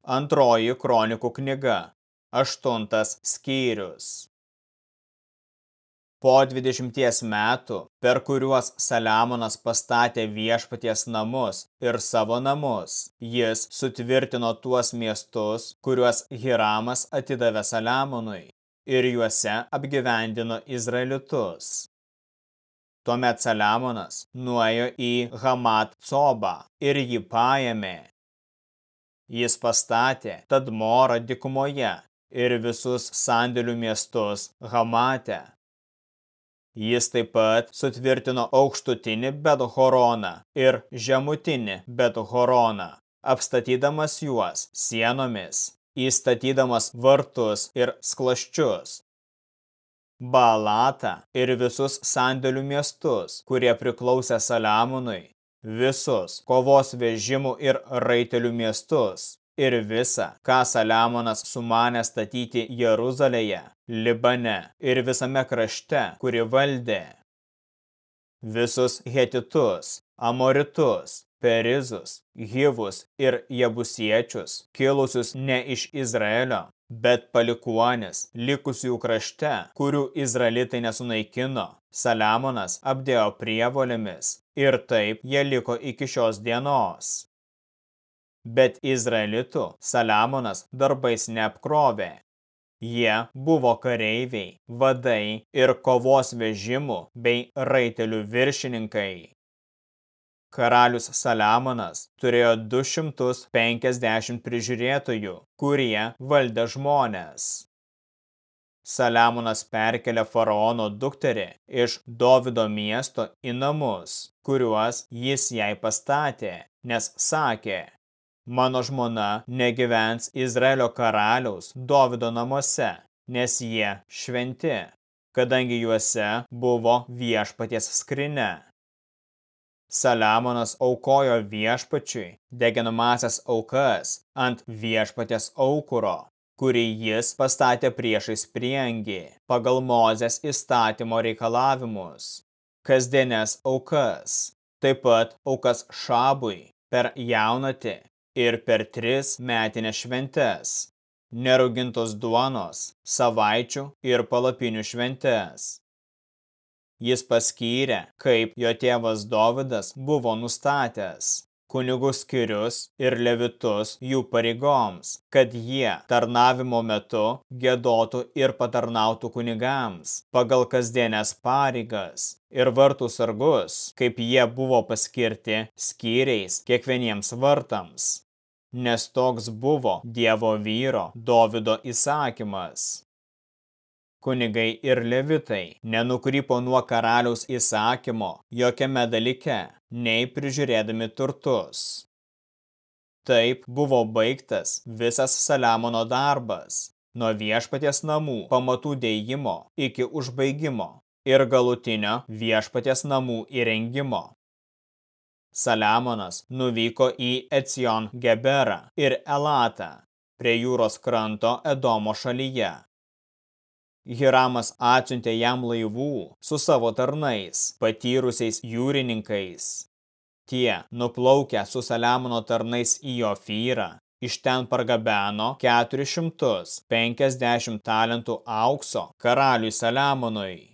Antroji kronikų knyga, aštuntas skyrius. Po dvidešimties metų, per kuriuos Saliamonas pastatė viešpaties namus ir savo namus, jis sutvirtino tuos miestus, kuriuos Hiramas atidavė Saliamonui ir juose apgyvendino Izraelitus. Tuomet Saliamonas nuėjo į Hamat Cobą ir jį paėmė Jis pastatė Tadmorą dikumoje ir visus sandėlių miestus Hamate. Jis taip pat sutvirtino aukštutinį Bethhoroną ir žemutinį Bethhoroną, apstatydamas juos sienomis, įstatydamas vartus ir sklaščius. Balatą ir visus sandėlių miestus, kurie priklausė Saliamonui, visus kovos vežimų ir raitelių miestus ir visą, ką Saliamonas sumanė statyti Jeruzalėje, Libane ir visame krašte, kuri valdė. Visus hetitus, amoritus, perizus, hivus ir jebusiečius, kilusius ne iš Izraelio, bet palikuonis, likusių krašte, kurių izraelitai nesunaikino, Saliamonas apdėjo prievolėmis ir taip jie liko iki šios dienos. Bet izraelitų Saliamonas darbais neapkrovė. Jie buvo kareiviai, vadai ir kovos vežimų bei raitelių viršininkai. Karalius Saliamonas turėjo 250 prižiūrėtojų, kurie valdė žmonės. Saliamonas perkelė faraono dukterį iš Dovido miesto į namus, kuriuos jis jai pastatė, nes sakė, mano žmona negyvens Izraelio karaliaus Dovido namuose, nes jie šventi, kadangi juose buvo viešpaties skrinė. Saliamonas aukojo viešpačiui deginamasias aukas ant viešpatės aukuro, kurį jis pastatė priešais priengį pagal Mozės įstatymo reikalavimus. Kasdienės aukas, taip pat aukas šabui per jaunatį ir per tris metinės šventes, neraugintos duonos, savaičių ir palapinių šventes Jis paskyrė, kaip jo tėvas Dovidas buvo nustatęs kunigų skirius ir levitus jų pareigoms, kad jie tarnavimo metu gėdotų ir patarnautų kunigams pagal kasdienės pareigas ir vartų sargus, kaip jie buvo paskirti skyriais kiekvieniems vartams. Nes toks buvo Dievo vyro Dovido įsakymas. Kunigai ir levitai nenukrypo nuo karaliaus įsakymo jokiame dalyke, nei prižiūrėdami turtus. Taip buvo baigtas visas Saliamono darbas, nuo viešpaties namų pamatų dėjimo iki užbaigimo ir galutinio viešpaties namų įrengimo. Saliamonas nuvyko į Ecion Geberą ir Elatą prie jūros kranto Edomo šalyje Hiramas atsiuntė jam laivų su savo tarnais, patyrusiais jūrininkais. Tie, nuplaukę su Saliamono tarnais į Ofyrą, iš ten pargabeno 450 talentų aukso karaliui Saliamonui.